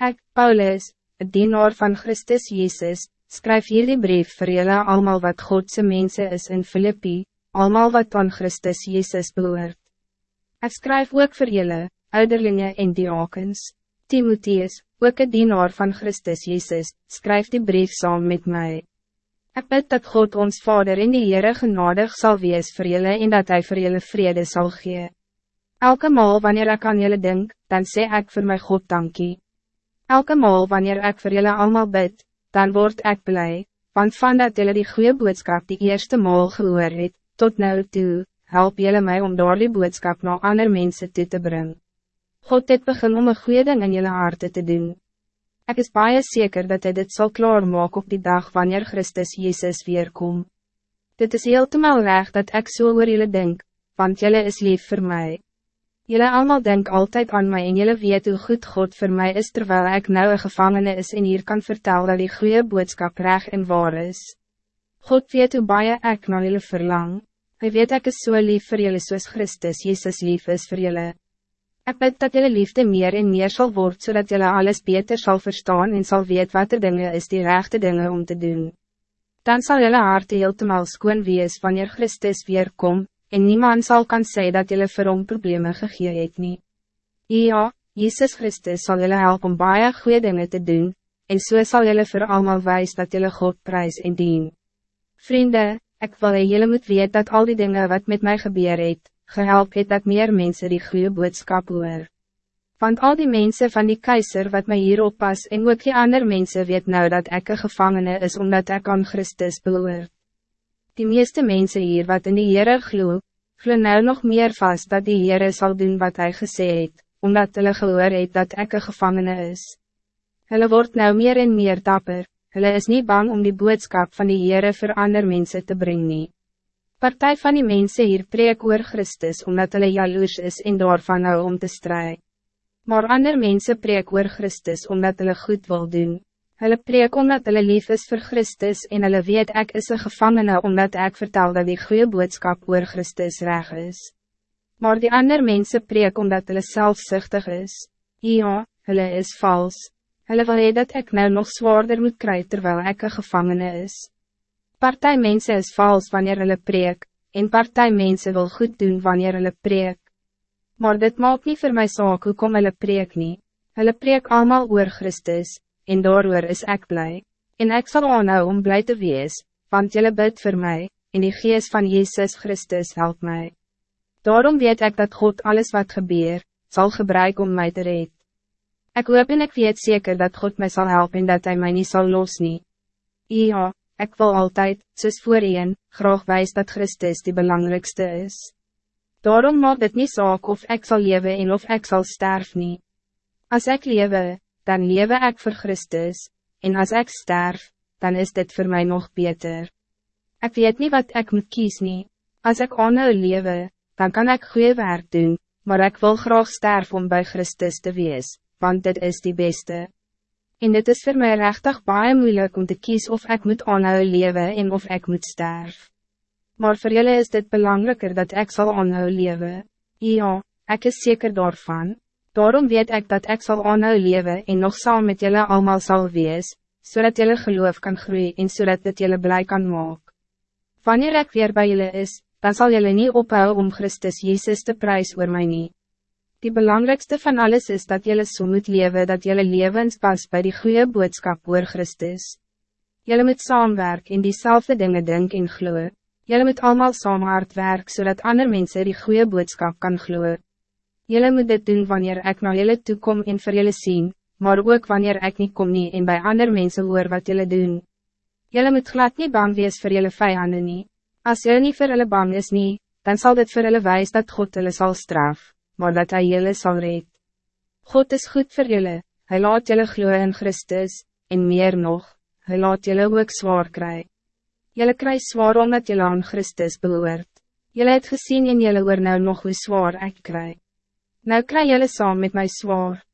Ik, Paulus, het dienaar van Christus Jezus, skryf hierdie brief vir julle allemaal wat Godse mensen is in Filippi, allemaal wat aan Christus Jezus behoort. Ik skryf ook vir julle, ouderlinge en diakens, Timotheus, ook een dienaar van Christus Jezus, skryf die brief saam met mij. Ik bid dat God ons Vader in die Heere genadig zal wees voor jullie en dat Hij voor jullie vrede zal gee. Elke maal wanneer ik aan jullie denk, dan zeg ik voor mijn God dankie. Elke maal wanneer ik voor jullie allemaal bid, dan word ik blij, want van dat jullie die goede boodschap die eerste maal gehoor het, tot nu toe, help jullie mij om door die boodschap naar andere mensen toe te brengen. God het begin om een goede ding in jullie harte te doen. Ik is baie zeker dat hij dit zal klaarmaken op die dag wanneer Christus Jezus weerkom. Dit is heeltemal recht dat ik zo so oor jullie denk, want jullie is lief voor mij. Jullie allemaal denk altijd aan mij en jullie weet hoe goed God voor mij is terwijl ik nou een gevangene is en hier kan vertellen dat die goede boodschap recht en waar is. God weet hoe baie ek na jullie verlang. Hij weet ik is so lief voor jullie zoals Christus Jezus lief is voor jullie. Ik bid dat jullie liefde meer en meer zal worden, zodat jullie alles beter zal verstaan en zal weten wat er dingen is die rechte dingen om te doen. Dan zal jullie hart heeltemal skoon wees wanneer Christus weer kom, en niemand zal kan zeggen dat jullie vir hom probleme gegee het nie. Ja, Jezus Christus zal jullie helpen om baie goede dingen te doen, en so sal jullie voor allemaal wijs dat jullie God prijs en dien. Vrienden, ik wil jullie moet weten dat al die dingen wat met mij gebeur het, gehelp het dat meer mensen die goede boodskap hoor. Want al die mensen van die keizer wat mij hier oppas en ook die andere mensen weet nou dat ik een gevangene is omdat ik aan Christus behoor. Die meeste mensen hier wat in die Heere glo, glo nou nog meer vast dat die Heere zal doen wat hij gesê het, omdat hulle gehoor het dat ik een gevangene is. Hulle wordt nou meer en meer dapper, hulle is niet bang om die boodskap van die Heere voor andere mensen te brengen. Partij van die mensen hier preek oor Christus omdat hulle jaloers is en daarvan nou om te strijden. Maar ander mensen preek oor Christus omdat hulle goed wil doen. Hulle preek omdat hulle lief is voor Christus en hulle weet ek is een gevangene omdat ik vertel dat die goede boodskap oor Christus reg is. Maar die ander mensen preek omdat hulle zelfzuchtig is. Ja, hulle is vals. Hulle wil hee dat ik nou nog zwaarder moet krijgen terwijl ik een gevangene is. Partij mensen is vals wanneer hulle preek, en partij mensen wil goed doen wanneer hulle preek. Maar dit maakt niet voor mij saak hoe kom hulle preek nie. Hulle preek allemaal oor Christus, en daaroor is ik blij. En ik zal aanhou om blij te wees, want julle bid voor mij, en die geest van Jezus Christus helpt mij. Daarom weet ik dat God alles wat gebeur, zal gebruiken om mij te redden. Ik hoop en ik weet zeker dat God mij zal helpen en dat hij mij niet zal los nie. Ja, Ik wil altijd, soos voorheen, graag wijs dat Christus die belangrijkste is. Daarom maakt het niet saak of ik zal leven en of ik zal sterven. Als ik lewe, dan lewe ik voor Christus, en als ik sterf, dan is dit voor mij nog beter. Ik weet niet wat ik moet kiezen. Als ik aanhou lewe, dan kan ik goede werk doen, maar ik wil graag sterven om bij Christus te wees, want dit is die beste. En dit is voor mij rechtig baie moeilijk om te kiezen of ik moet aanhou leven en of ik moet sterven. Maar voor jullie is dit belangrijker dat ik zal aanhou leven. Ja, ik is zeker daarvan. Daarom weet ik dat ik zal aanhou leven en nog saam met jullie allemaal zal wees, zodat jullie geloof kan groeien en zodat dit jullie blij kan maken. Wanneer ik weer bij jullie is, dan zal jullie niet ophouden om Christus Jezus te prijs voor mij niet. Die belangrijkste van alles is dat jullie zo moet leven dat jullie levens pas bij die goede boodschap voor Christus. Jullie moet samenwerken in diezelfde dingen denken en gloeien. Jullie moet allemaal samen hard werken zodat andere mensen die goede boodschap kan gloeien. Jullie moet dit doen wanneer ik naar jullie toe kom en voor jullie zien, maar ook wanneer ik niet kom nie en bij andere mensen hoor wat jullie doen. Jullie moet glad niet bang wees voor jullie vijanden nie. Als jullie niet voor jullie bang is nie, dan zal dit voor jullie wijs dat God jullie zal straffen maar dat hij jullie zal red. God is goed voor jullie, hij laat jullie gloeien in Christus, en meer nog, hij laat jullie ook zwaar krijgen. Jullie krijgen zwaar omdat jullie aan Christus behoort. Jullie het gezien en jullie hoor nou nog hoe zwaar ik krijg. Nou krijg jullie saam met mij zwaar.